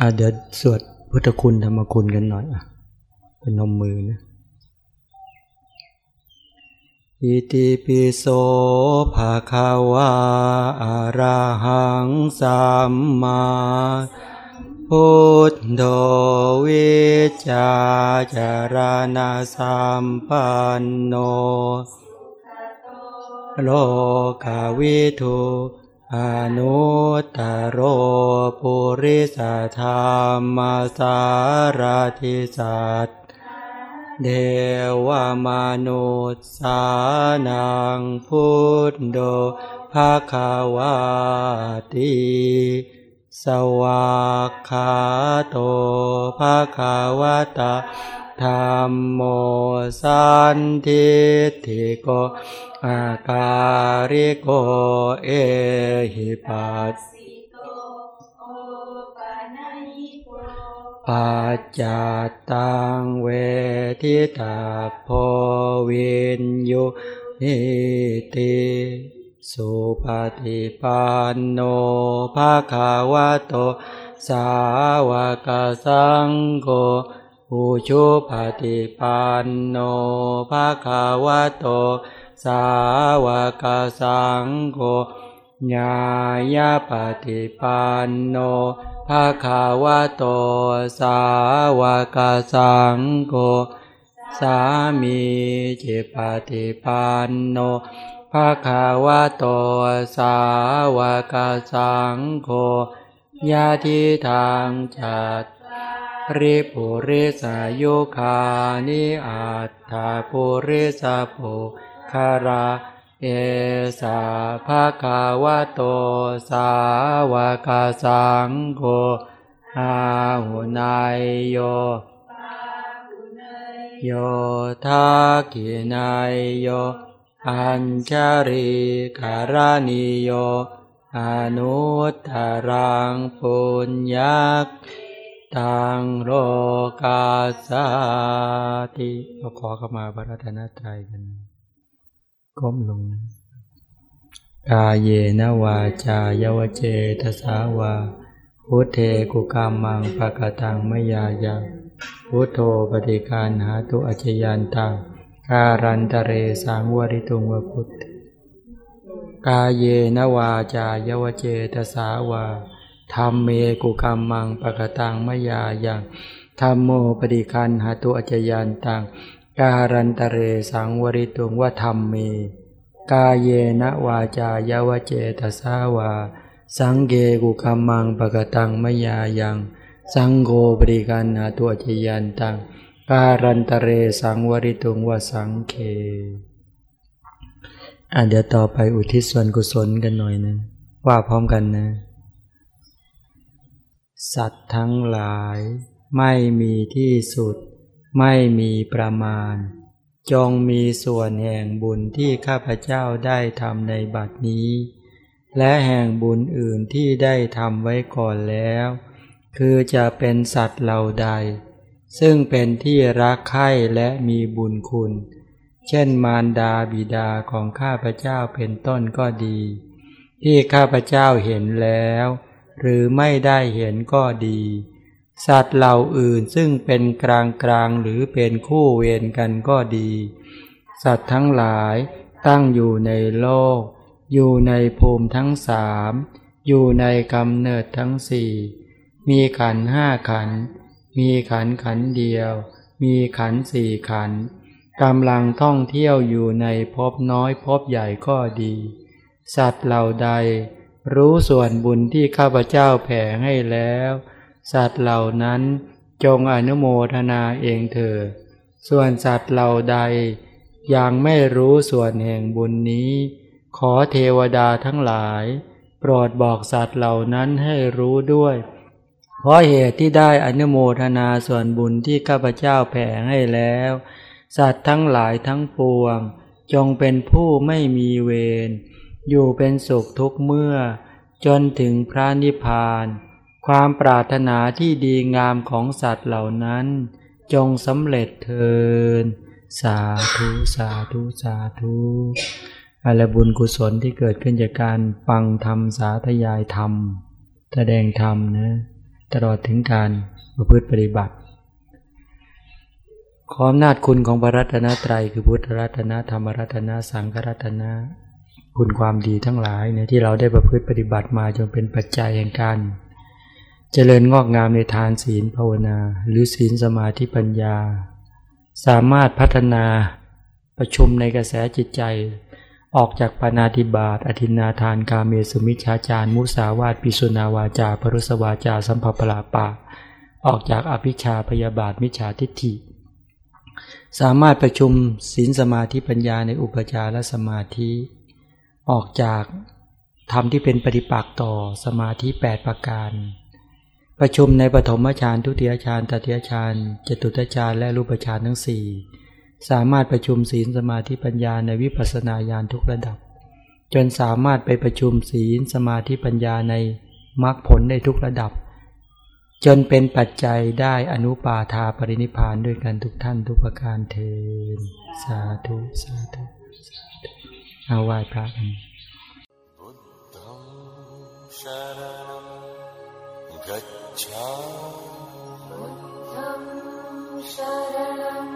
อาเดี๋ยวสวดพุทธคุณธรรมคุณกันหน่อยอะเป็นนมมือนะอิติปิโสภะคะวาอะระหังสัมมาพุทโธวิจาจารณาสัมปันโน โลกาวิทู อนุตตโรปุริสธรรมสารทิสัตเดวมนุษสานังพุทโธภาคาวาติสวากขาโตภาคาวตา ธรรมโมสันทิติโกอาการิโกเอหิปัสปัจจตตังเวทิตาโพวินยุนิติสุปฏิปันโนภาคาวะโต สาวกสังโฆ อุชุปฏิปันโนภาคาวะโต สาวกสังโฆญาญาปฏิปันโนภาคาวะโต สาวกสังโฆสามีจิปฏิปันโนภาคาวะโต สาวกสังโฆญาทิทางจัต ริปุริสายุคานิอัตถาปุริสาปุคาราเอสาภาคาวะโตสาวกสังโฆอาหุนายโยโยทากินายโย อัญชาริการานิโย อนุตตรังปุญญัก ตังโลกาสาติเราขอเข้ามาพระรัตนตรัยกัน ก้มลงกาเยนวาจายวเจทสาวา พุทเทกุกามังปะกตังมยายาพุทโธปฏิการหาตุอัจยันตังการันตเรสังวริตุงวพุทธกาเยนวาจายวเจทสาวา ธรรมเมกุกรรมังปะกตังมยายังธรรมโมปฏิคันหาตุอัจยันตังการันตเรสังวริตุงว่าธรรมเม กาเยนะวาจายาวเจตสาวา สังเกกุกรรมังปะกตังมยายังสังโฆปฏิคันหาตุอจยันตังการันตเรสังวริตุงว่าสังเคอะเดี๋ยวต่อไปอุทิศส่วนกุศลกันหน่อยนะ ว่าพร้อมกันนะ สัตว์ทั้งหลาย ไม่มีที่สุด ไม่มีประมาณ จงมีส่วนแห่งบุญที่ข้าพเจ้าได้ทำในบัดนี้ และแห่งบุญอื่นที่ได้ทำไว้ก่อนแล้ว คือจะเป็นสัตว์เหล่าใด ซึ่งเป็นที่รักใคร่และมีบุญคุณ เช่นมารดาบิดาของข้าพเจ้าเป็นต้นก็ดี ที่ข้าพเจ้าเห็นแล้ว หรือไม่ได้เห็นก็ดี สัตว์เหล่าอื่นซึ่งเป็นกลางกลางหรือเป็นคู่เวรกันก็ดี สัตว์ทั้งหลายตั้งอยู่ในโลก อยู่ในภูมิทั้งสามอยู่ในกำเนิดทั้งสี่มีขันห้าขัน มีขันขันเดียว มีขันสี่ขันกำลังท่องเที่ยวอยู่ในภพน้อยภพใหญ่ก็ดี สัตว์เหล่าใด รู้ส่วนบุญที่ข้าพเจ้าแผ่ให้แล้ว สัตว์เหล่านั้นจงอนุโมทนาเองเถิดส่วนสัตว์เหล่าใด ยังไม่รู้ส่วนแห่งบุญนี้ ขอเทวดาทั้งหลาย โปรดบอกสัตว์เหล่านั้นให้รู้ด้วย เพราะเหตุที่ได้อนุโมทนาส่วนบุญที่ข้าพเจ้าแผ่ให้แล้ว สัตว์ทั้งหลายทั้งปวง จงเป็นผู้ไม่มีเวร อยู่เป็นสุขทุกเมื่อ จนถึงพระนิพพาน ความปรารถนาที่ดีงามของสัตว์เหล่านั้น จงสำเร็จเทินสาธุสาธุสาธุอะไรบุญกุศลที่เกิดขึ้นจากการฟังธรรมสาธยายธรรม แสดงธรรมนะตลอดถึงการประพฤติปฏิบัติ ขออำนาจคุณของพระรัตนตรัยคือพุทธรัตนธรรมรัตนสังฆรัตนะ คุณความดีทั้งหลายเนี่ยที่เราได้ประพฤติปฏิบัติมาจนเป็นปัจจัยแห่งการเจริญงอกงามในทานศีลภาวนา หรือศีลสมาธิปัญญา สามารถพัฒนาประชุมในกระแสจิตใจ ออกจากปานาติบาตอธินาทานกาเมสุมิชาจารมุสาวาตปิสุนาวาจาปรุสวาจา สัมภปลาปาออกจากอภิชาพยาบาทมิจฉาทิฏฐิ สามารถประชุมศีลสมาธิปัญญาในอุปจารสมาธิ ออกจากธรรมที่เป็นปฏิปักษ์ต่อสมาธิ 8 ประการ ประชุมในปฐมฌานทุติยฌานตติยฌานจตุตฌานและรูปฌานทั้งสี่สามารถประชุมศีลสมาธิปัญญาในวิปัสสนาญาณทุกระดับ จนสามารถไปประชุมศีลสมาธิปัญญาในมรรคผลในทุกระดับ จนเป็นปัจจัยได้อนุปาทาปรินิพานด้วยกันทุกท่านทุกประการเทนสาธุสาธุ เอาไหว้พระกันกัจฉา शरणम्